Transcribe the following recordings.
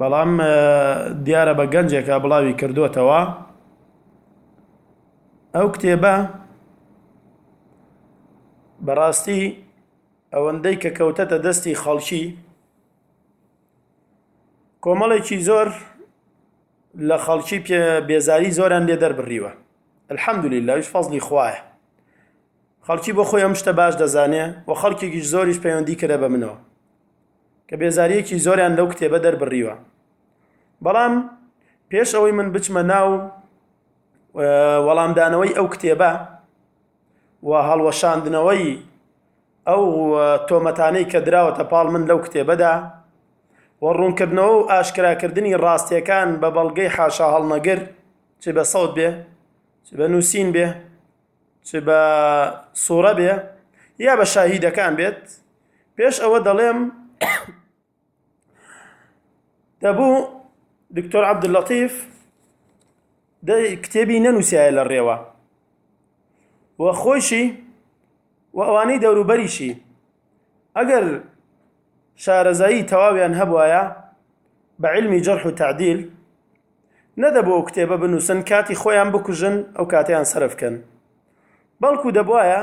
بەڵام دیارە بە گەنجێکا بڵاوی کردۆتەوە ئەو کتێبە بەڕاستی ئەوەندەی کە کەوتەتە دەستی خەڵکی کۆمەڵێکی زۆر لە خەڵکی پێ بێزاری زۆران لێ دەربڕیوە الحەمدلی لاویش فەزلی خوایە خەڵکی بۆ خۆی ئەم شتە باش دەزانێ و خەڵکێکیش زۆریش پەیوەندی کرە بە منەوە کە بێزارییەکی زۆریان لەو کتێبە دەربڕیوە. بەڵام پێش ئەوەی من بچمە ناو وەڵامدانەوەی ئەو کتێبە و هەڵوەشاندنەوەی ئەو تۆمەتانەی کە دراوەتە پاڵ من لەو کتێبەدا و ڕوونکردنەوە و ئاشکراکردنی ڕاستیەکان بە بەڵگەی حاشا هەڵنەگر چ بە سەوت بێ چ بە نووسین بێ چ بە سوڕە بێ یا بە شاهیدەکان بێت پێش ئەوە دەڵێم دەبوو دکتۆر عەبدولەتیف کتێبی نەنووسایە لە ڕێوە و خۆشی و ئەوانەی دەوروبەریشی ئەگەر شارەزایی تەواویان هەبوایە بە علمی جەرح و تعدیل نەدەبوو ئەو کتێبە بنووسن کاتی خۆیان بکوژن ئەو کاتەیان سەرف کەن بەڵکو دەبوایە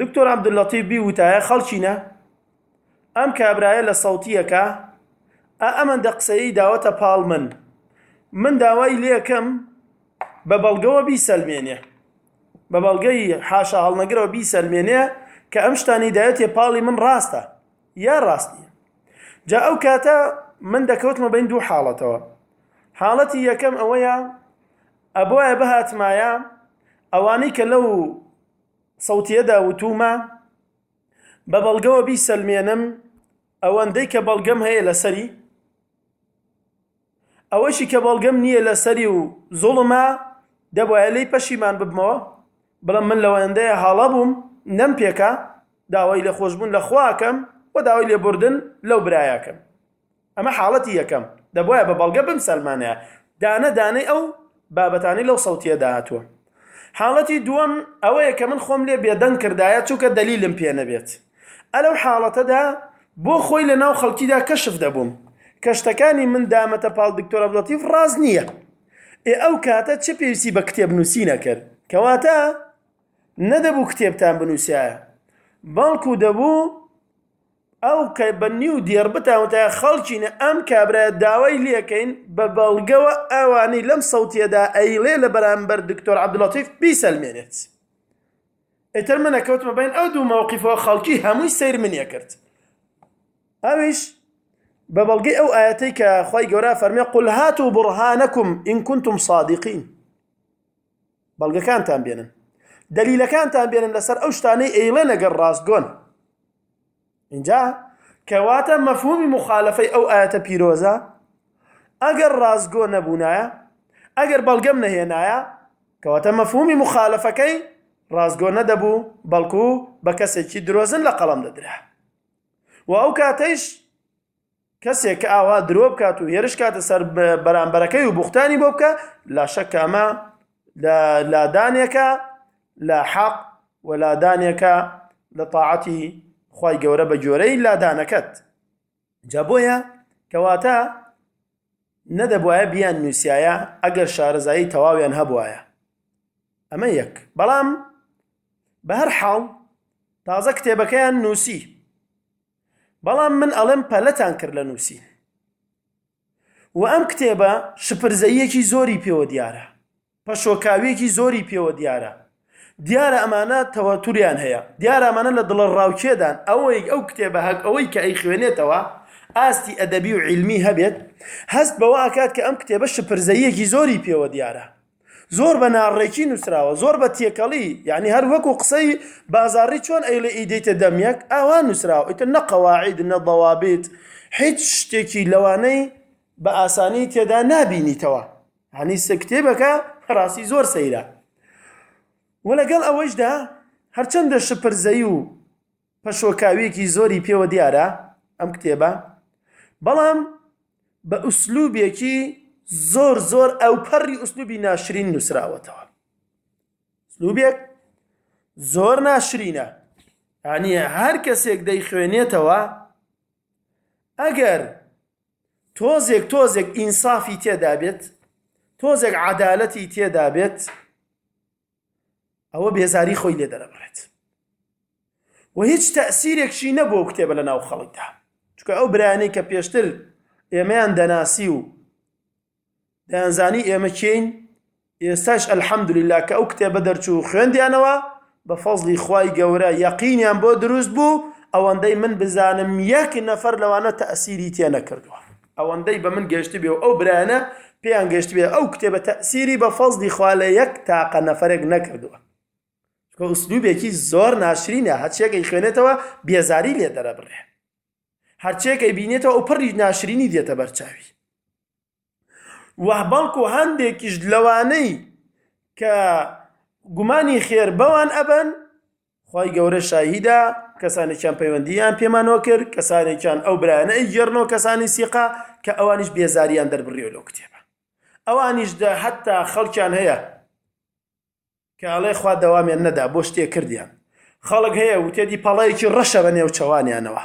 دکتۆر عبداللطیف بیوتایە خەڵکینە ئەم کابرایە لە سەوتیەکە ئەمەندە قسەی داوەتە پاڵ من من داوای لێکم بە بەڵگەوە بیسەلمێنێ بە بەڵگەی حاشا هەڵنەگرەوە بیسەلمێنێ کە ئەم شتانی دایەتێ پاڵی من ڕاستە یا ڕاست نییە جا ئەو کاتە من دەکەوتمە بین دوو حاڵەتەوە حاڵەتی یەکەم ئەوەیە ئەبواە بهاتمایە ئەوانەی کە لەو سەوتیەدا وتومە بە بەڵگەوە بیسەلمێنم ئەوەندەی کە بەڵگەم هەیە لەسەری ئەوەشی کە بەڵگەم نییە لەسەری و زوڵمە، دەبوایە لێی پەشیمان ببمەوە، بڵێم من لەوەندەیە هەڵە بووم، نەمپێکا، داوای لێخۆشبوون لە خوا ئەکەم و داوای لێبوردن لەو برایە ئەکەم. ئەمە حاڵەتی یەکەم، دەبوایە بە بەڵگە بمسەلمانایە، دانە دانەی ئەو بابەتانەی لەو سەوتییەدا هاتووە. حاڵەتی دووەم ئەوەیە کە من خۆم لێ بێدەنگ کردایە چونکە دەلیلم پێ نەبێت ئە لەو حاڵەتەدا بۆ خۆی لە ناو خەڵکیدا کەشف دەبووم کە شتەکانی من دامەتە پاڵ دکتۆر عەبدولەتیف ڕاست نییە ئێ ئەو کاتە چ پێویستی بە کتێب نووسینە کرد کەواتە نەدەبوو کتێبتان بنووسایە بەڵکو دەبوو ئەو کە بە نیو دێڕ بتان وتایە خەڵکینە ئەم کابرایە داوای لێ کەین بە بەڵگەوە ئەوانەی لەم سەوتیەدا ئەیڵێ لە بەرامبەر دکتۆر عەبدولەتیف بیسەلمێنێت ئیتر من ئەکەوتمە بەین ئەو دوو مەوقیفەوە خەڵکی هەمووی سەیر من ئەکرد ئەویش بە بەڵگەی ئەو ئایەتەی کە خوای گەورە فەرمێ قل هاتوا برهانکم ان کنتم صادقین بەڵگەکانتان بێنن دەلیلەکانتان بێنن لەسەر ئەو شتانەی ئەیڵێن ئەگەر ڕاستگۆن اینجا کەواتە مەفهومی مخالفەی ئەو ئاەتە پیرۆزە ئەگەر ڕاستگۆ نەبوونایە ئەگەر بەڵگەم نەهێنایە کەواتە مەفهومی مخالفەکەی ڕاستگۆ نەدەبوو بەڵکو بە کەسێکی درۆزن لە قەڵم دەدرا و ئەو کاتەیش کەسێک کە ئاوا درۆ بکات و هێرش کاتە سەر بەرامبەرەکەی و بوختانی بۆ بکە لا شەکە ئەمە لە لادانێکە لە حەق و لادانێکە لە تاعەتی خی گەورە بە جۆرەی لادانەکەت جا بۆیە کەواتە نەدەبواە بیان نووسایە ئەگەر شارەزایی تەواویان هەبواە ئەمە یەک بەڵام بە هەر حاڵ تازە کتێبەکەیان نووسی بەڵام من ئەڵێم پەلەتان کرد لە نووسین و ئەم کتێبە شپرزەیەکی زۆری پێوە دیارە پەشۆکاویەکی زۆری پێوە دیارە دیارە ئەمانە تەوەتوریان هەیە دیارە ئەمانە لە دڵە ڕاوکێدان ئەوەی ئەو کتێبە هەک ئەوەی کە ئەی خوێنێتەوە ئاستی ئەدەبی و علمی هەبێت هەست بەوە ئاکات کە ئەم کتێبە شپرزەیەکی زۆری پێوە دیارە زۆر بە ناڕێکی نووسراوە زۆر بە تێکەڵی یعنی هەر وەکو قسەی بازاری چۆن ئەیڵێ ئیدەیتە دەم یەک ئاوا نووسراوە ئیتر نە قەواعید نە ضوابط هیچ شتێکی لەوانەی بە ئاسانی تێدا نابینیتەوە هەنی کتێبەکە ڕاستی زۆر سەیرە وە لەگەڵ ئەوەشدا هەرچەندە شپرزەی و پەشۆکاویەکی زۆری پێوە دیارە ئەم کتێبە بەڵام بە ئوسلوبێکی زۆر زۆر ئەوپەڕی ئوسلوبی ناشرین نووسراوەتەوە ئوسلوبێک زۆر ناشرینە ینی هەر کەسێک دەیخوێنێتەوە ئەگەر تۆزێک تۆزێک ئینسافی تێدا بێت تۆزێک عدالەتی تێدا بێت ئەوە بێزاری خۆی لێ دەرەبڕێت و هیچ تەسیرێکشی نەبوو و کتێبە لە ناو خەڵکدا چکە ئەو برایانی کە پێشتر ئێمەیان دەناسی و دەیانزانی ئێمە چین ئێستاش ئەلحەمدللا کە ئەو کتێبە دەرچوو خوێندیانەوە بە فەزلی خی گەورە یەقینیان بۆ دروست بوو ئەوەندەی من بزانم یەک نەفەر لەوانە تەسیری تێ نەکردووە ئەوەندەی بە من گەشتبێ و ئەو برایانە پێیان گەشتبێ ئەو کتێبە تەئسیری بە فەزڵی خوا لە یەک تاقە نەفەرێک نەکردووە چونکە ئوسلوبێکی زۆر ناشرینە هەرچێک ئەیخوێنێتەوە بێزاری لێ دەرەبڕێ هەرچێک ئەیبینێتەوە ئەو پڕیش ناشرینی دێتە بەرچاوی و بەڵکو هەندێکیش لەوانەی کە گومانی خێر بەوان ئەبەن خوای گەورە شاهیدە کەسانێکیان پەیوەندییان پێمانەوە کرد کەسانێکیان ئەو برایانە ئەیگێڕنەوە کەسانی سیقە کە ئەوانیش بێزاریان دەربڕیوە لەو کتێبە ئەوانیش دە حتا خەڵکیان هەیە کە ئەڵێ خوا دەوامیان نەدا بۆ شتێک کردیان خەڵک هەیە وتێدی پەڵەیەکی ڕەشە بە نێوچەوانیانەوە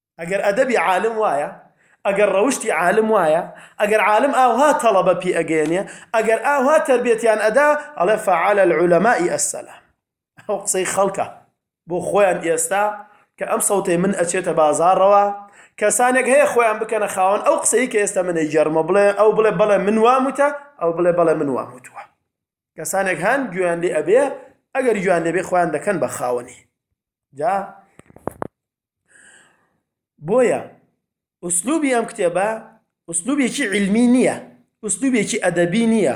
ئەگەر ئەدەبی عالم وایە، ئەگەر ڕەوشتی عالم وایە، ئەگەر عالم ئاوها تەڵەبە پی ئەگەیەنێ، ئەگەر ئاوها تەربێتیان ئەدا، ئەڵێ فعلی العلماء السلام. ئەوە قسەی خەڵکە بۆ خۆیان ئێستا کە ئەم سەوتەی من ئەچێتە بازاڕەوە کەسانێک هەیە خۆیان بکەنە خاوەن ئەو قسەی کە ئێستا من ئەیگێڕمەوە بڵێ ئەو بڵێ بەڵێ من وام وتە ئەو بڵێ بەڵێ من وام وتووە. کەسانێک هەن گوێیان لێ ئەبێ ئەگەر گوێیان لێبێ خۆیان دەکەن بە خاوەنی جا بۆیە ئوسلوبی ئەم کتێبە ئوسلوبێکی علمی نییە ئوسلوبێکی ئەدەبی نییە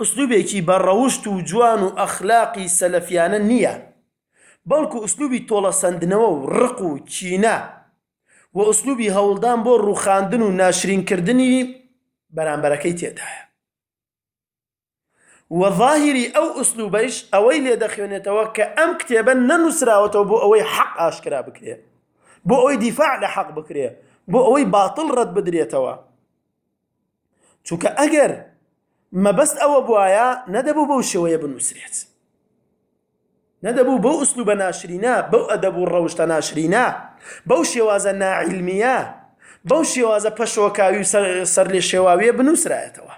ئوسلوبێکی بە ڕەوشت و جوان و ئەخلاقی سەلەفیانە نییە بەڵکو ئوسلوبی تۆڵە سندنەوە و ڕق و چینە و ئوسلوبی هەوڵدان بۆ ڕوخاندن و ناشرینکردنی بەرامبەرەکەی تێدایە وە ظاهیری ئەو ئسلوبەیش ئەوەی لێ دەخوێنێتەوە کە ئەم کتێبە نەنوسراوەتەوە بۆ ئەوەی حەق ئاشکرا بکرێ بۆ ئەوەی دیفاع لە حەق بکرێ بۆ ئەوەی باتڵ ڕەت بدرێتەوە چونکە ئەگەر مەبەست ئەوە بوایە نەدەبوو بەو شێوەیە بنووسرێت نەدەبوو بەو ئوسلوبە ناشرینە بەو ئەدەب و ڕەوشتە ناشرینە بەو شێوازە ناعلمیە بەو شێوازە پەشۆکاوی و سەر لێ شێواویە بنووسرایەتەوە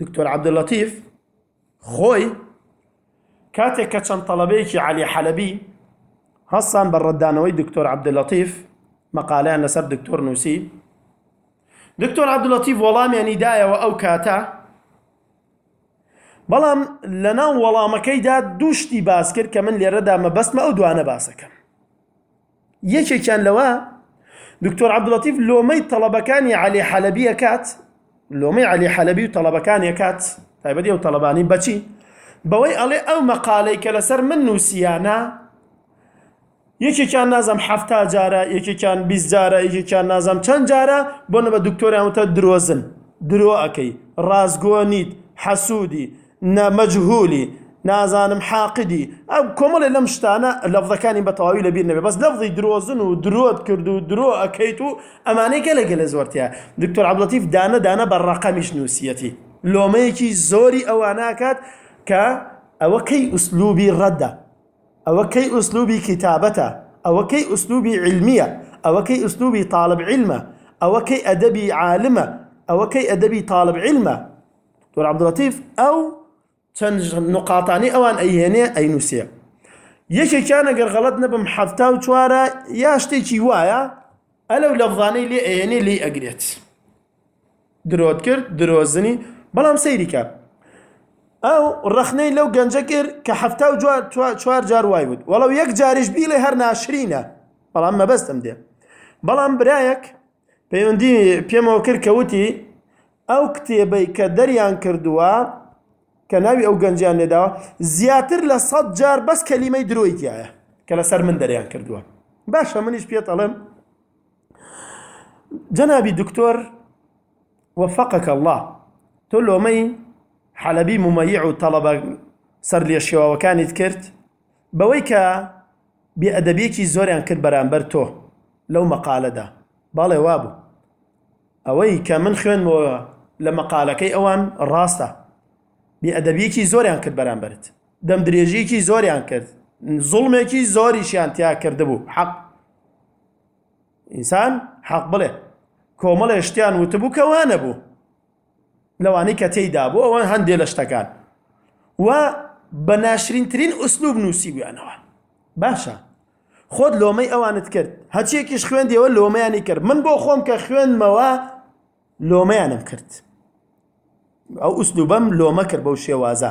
دکتۆر عەبدولەتیف خۆی کاتێک کە چەند تەڵەبەیەکی علی حەلەبی هەستان بە ڕەددانەوەی دکتۆر عەبدولەتیف مەقالیان لەسەر دکتۆر نووسی دکتۆر عەبدولەتیف وەڵامیانی دایەوە ئەو کاتە بەڵام لەناو وەڵامەکەیدا دووشتی باس کرد کە من لێرەدا مەبەستمە ئەو دوانە باسەکەم یەکێکیان لەوە دکتۆر عەبدولەتیف لۆمەی تەڵەبەکانی عەلی حەلەبی ئەکات، لۆمەی عەلی حەلەبی و تەڵەبەکانی ئەکات، تایبەتی ئەو تەڵەبانەی بەچی؟ بەوەی ئەڵێ ئەو مەقالەی کە لەسەر من نووسیانە یەکێکیان نازم حەفتا جارە یەکێکیان بیست جارە یەکێکیان نازم چەند جارە بۆنە بە دکتۆریان وتە درۆزن درۆ ئەکەی ڕاستگۆ نیت حەسوودی نە مەجهولی نازانم حاقدی ئە کۆمەڵێ لەم شتانە لەفزەکانی بە تەواوی لەبیر نەبێ بەس لەفزی درۆزن و درۆت کرد و درۆ ئەکەیت و ئەمانەی گەلە گەلە زۆر تیا دکتۆر عەبدولەتیف دانە دانە بە ڕەقەمیش نووسیەتی لۆمەیەکی زۆری ئەواناکات کە ئەوە کەی ئوسلوبی ڕەدە ئەوە کەی ئوسلوبی کیتابەتە ئەوە کەی ئوسلوبی علمیە ئەوە کەی ئوسلوبی تاڵب علمە ئەوە کەی ئەدەبی عالمە ئەوە کەی ئەدەبی تاڵب علمە دکتۆر عبداللطیف ئەو چەند نقاطانی ئەوان ئەیهێنێ ئەینوسێ یەکێکیان ئەگەر غەڵەت نەبم حەفتا و چوارە یا شتێکی وایە ئەلەو لەفظانەی لێ ئەیێنێ لێی ئەگرێت درۆت کرد درۆزنی بەڵام سەیریکە ئەو ڕەخنەی لەو گەنجە کرد کە حەفتا و چوار جار وای بود وەڵەو یەک جاریش بیڵێ هەر ناشرینە بەڵام مەبەستم دێ بەڵام برایەک پەیوەندی پێمەوە کرد کە وتی، ئەو کتێبەی کە دەریان کردووە، کە ناوی ئەو گەنجەیان لێ داوە، زیاتر لە سەد جار بەس کەلیمەی درۆی تیایە، کە لەسەر من دەریان کردووە. باشە منیش پێت ئەڵێم، جەنابی دکتۆر وفقک اللە، تۆ لۆمەی حەلەبی مومەییع و تەڵەبە سەرلێشێواوەکانیت کرد، بەوەی کە بێ ئەدەبیەکی زۆریان کرد بەرامبەر تۆ لەو مەقالەدا. بەڵێ وابوو. ئەوەی کە من خوێندمەوە لە مەقالەکەی ئەوان ڕاستە. بێ ئەدەبیەکی زۆریان کرد بەرامبەرت. دەم درێژیەکی زۆریان کرد. زوڵمێکی زۆریشیان تیا کردبوو. حەق. ئینسان حەق بڵێ. کۆمەڵێ شتیان وتبوو کە وا نەبوو. لەوانەی کە تێیدا بوو ئەوان هەندێ لە شتەکان و بە ناشرینترین ئوسلوب نووسیویانەوە باشە خۆت لۆمەی ئەوانت کرد هەچیەکیش خوێندیەوە لۆمەیانی کرد من بۆ خۆم کە خوێندمەوە لۆمەیانم کرد ئەو ئوسلوبەم لۆمە کرد بەو شێوازە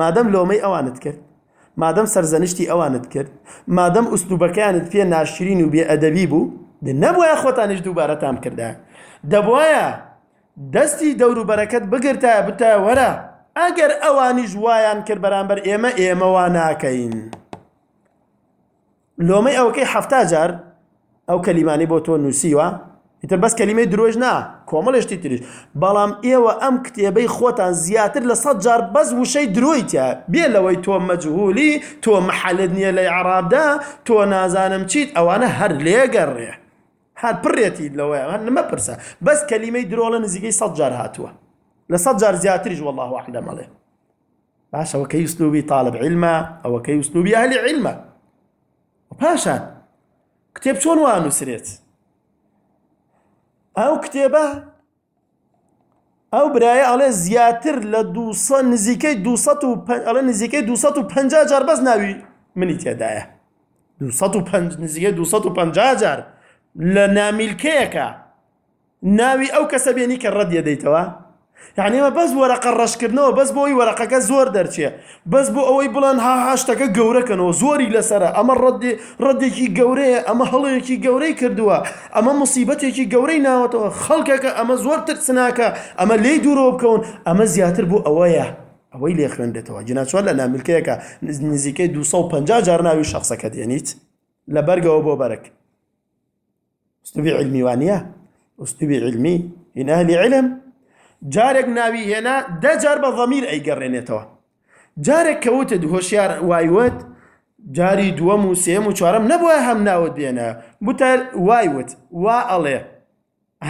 مادەم لۆمەی ئەوانت کرد، مادەم سەرزەنشتی ئەوانت کرد، مادەم ئوسلوبەکەیانت پێ ناشرین و بێ ئەدەبی بوو، دە نەبوایە خۆتانیش دووبارەتان بکردایە، دەبوایە دەستی دەوروبەرەکەت بگرتایە بتایە وەرە، ئەگەر ئەوانیش وایان کرد بەرامبەر ئێمە، ئێمە وا ناکەین. لۆمەی ئەوەکەی حەفتا جار ئەو کەلیمانەی بۆ تۆ نووسیوە ئیتر بەس کەلیمەی درۆش نا کۆمەڵێ شتی تریش بەڵام ئێوە ئەم کتێبەی خۆتان زیاتر لە سەد جار بەس وشەی درۆی تیا بێ لەوەی تۆ مەجهولی تۆ محەلت نییە لە عەرابدا تۆ نازانم چیت ئەوانە هەر لێگەڕێ هەر پڕێتی لەوەیان هەر نمەپرسە بەس کەلیمەی درۆڵە نزیکەی سەد جار هاتووە لە سەد جار زیاتریش والله اعلم ئەڵێ باش ئەوە کەی ئوسلوبی طالب علمە ئەوە کەی ئوسلوبی ئەهلی علمە پاشان کتێب چۆن وا نووسرێت ئەو کتێبە ئەو برایە ئەڵێ زیاتر لە نزیکەی ئەڵێ نزیکەی 250 جار بەس ناوی منی تێدایە نزیکە 250 جار لە نامیلکەیەکە ناوی ئەو کەسە بێنی کە ڕەدیە دەیتەوە یعنی ئێمە بەس وەرەقە ڕەشکردنەوە بەس بۆی وەرەقەکە زۆر دەرچێ بەس بۆ ئەوەی بڵێن ها ها شتەکە گەورەکەنەوە زۆری لەسەرە ئەمە ڕەدی ڕەدێکی گەورەیە ئەمە هەڵەیەکی گەورەی کردووە ئەمە موسیبەتێکی گەورەی ناوەتەوە خەڵکەکە ئەمە زۆر ترسناکە ئەمە لێی دوورەوە بکەون ئەمە زیاتر بۆ ئەوەیە ئەوەی لێ خوێندێتەوە جناچوە لە نامیلکەیەکە نزیکەی 250 جار ناوی شخصەکە دێنیت لە بەرگەوە بۆ بەرەک ئوسلوبی علمی وانە ئوسلوبی علمی من اهل علم جارێک ناوی هێنا دە جار بە ضمیر ئەیگەڕێنێتەوە جارێک کەوتت هۆشیار وایوت جاری دووەم و سێم و چوارم نەبووە هەم ناوت بێنە بوتە وایوت وا ئەڵێ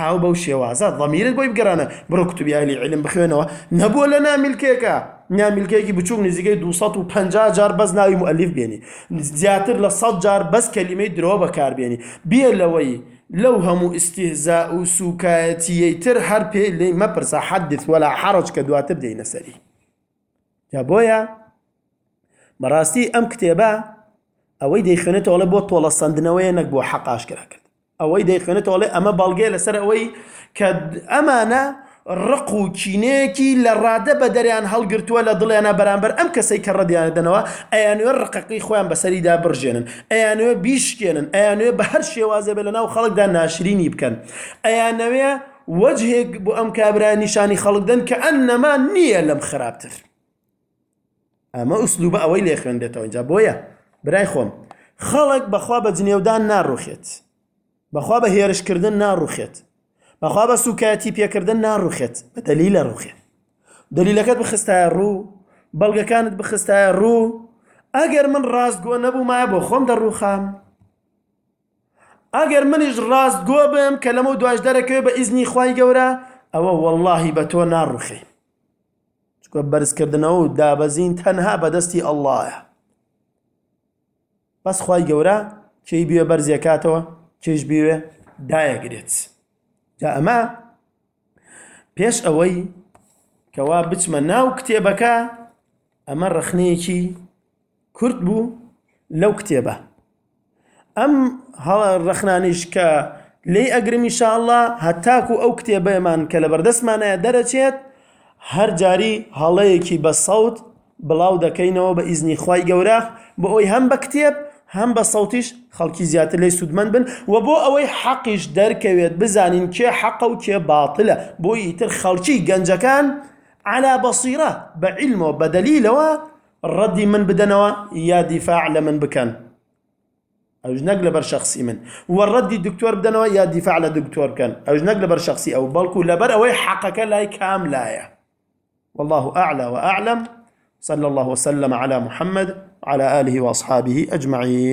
هاو بەو شێوازە ضمیرت بۆی بگەڕانە بڕۆ کتوبی ئەهلی علم بخوێنەوە نەبووە لە نامیلکێکە نامیلکێکی بچووک نزیکەی 250 جار بەس ناوی مؤلف بێنی زیاتر لە سەد جار بەس کەلیمەی درۆ بەکاربێنی بێ لەوەی لەو هەموو ئیستیهزاء و سوکایەتیەی تر هەر پێ لێی مەپرسە حدث ولا حرج کە دواتر دێینە سەری جا بۆیە بەڕاستی ئەم کتێبە ئەوەی دەیخوێنێتەوە ئەڵێ بۆ تۆڵەسەندنەوەیە نەک بۆ حەق ئاشکرا کردن ئەوەی دەیخوێنێتەوە ئەڵێ ئەمە بەڵگەیە لەسەر ئەوەی کە ئەمانە ڕق و کینەیەکی لە ڕادە بە دەریان هەڵگرتووە لە دڵیانە بەرامبەر ئەم کەسەی کە ڕەدیانە دەنەوە ئەیانوێ ڕقەکەی خۆیان بەسەریدا بڕژێنن ئەیانوێ بیشکێنن ئەیانوێ بە هەر شێوازێ بێ لە ناو خەڵکدا ناشرینی بکەن ئەیانەوێ وەجهێک بۆ ئەم کابرا نیشانی خەڵک دەن کە ئەنەما نییە لەم خراپتر ئەمە ئوسلوبە ئەوەی لێ خوێندێتەوە اینجا بۆیە برای خۆم خەڵک بەخوا بە جنێودان ناڕوخێت بەخوا بە هێرشکردن ناڕوخێت بەخوا بە سوکایەتی پێکردن ناڕوخێت بە دەلی لە ڕوخێت دلیلەکەت بخستایە ڕوو بەڵگەکانت بخستایە ڕوو ئەگەر من ڕاستگۆ نەبوومایە بۆ خۆم دەڕوخام ئەگەر منیش ڕاستگۆ بم کە لەمە دواش دەرەکەوێ بە ئیزنی خی گەورە ئەوە واللهی بە تۆ ناڕوخێ چونکە بەرزکردنەوە و دابەزین تەنها بەدەستی ئەڵڵایە بەس خی گەورە کێی بێ بەرزیەکاتەوە کێش بوێ دایەگرێت جا ئەمە پێش ئەوەی کەوا بچمە ناو کتێبەکە ئەمە ڕخنەیەکی کورت بوو لەو کتێبە ئەم ڕەخنانیش کە لێی ئەگرم ئیشاءاللە هەتاکو ئەو کتێبەمان کە لە بەردەستمانەیە دەرەچێت هەر جاری هەڵەیەکی بە سەوت بڵاو دەکەینەوە بە ئیزنی خوای گەورە بۆ ئەوی هەم بە کتێب هەم بە سەوتیش خەڵکی زیاتر لێی سوودمەند بن و بۆ ئەوەی حەقیش دەرکەوێت بزانین کێ حەقە و کێ باتیلە بۆ ئیتر خەڵکی گەنجەکان عەلا بەسیرە بە عیلم و بە دەلیلەوە ڕەدی من بدەنەوە یا دیفاع لە من بکەن ئەوش نەک لەبەر شخصی من وە ڕەدی دکتۆر بدەنەوە یا دیفاع لە دکتۆر بکەن ئەوش نەک لەبەر شخصی ئەو بەڵکو لەبەر ئەوەی حەقەکە لای کام لایە والله أعلى وأعلم صلى الله وسلم على محمد وعلى آله وأصحابه أجمعين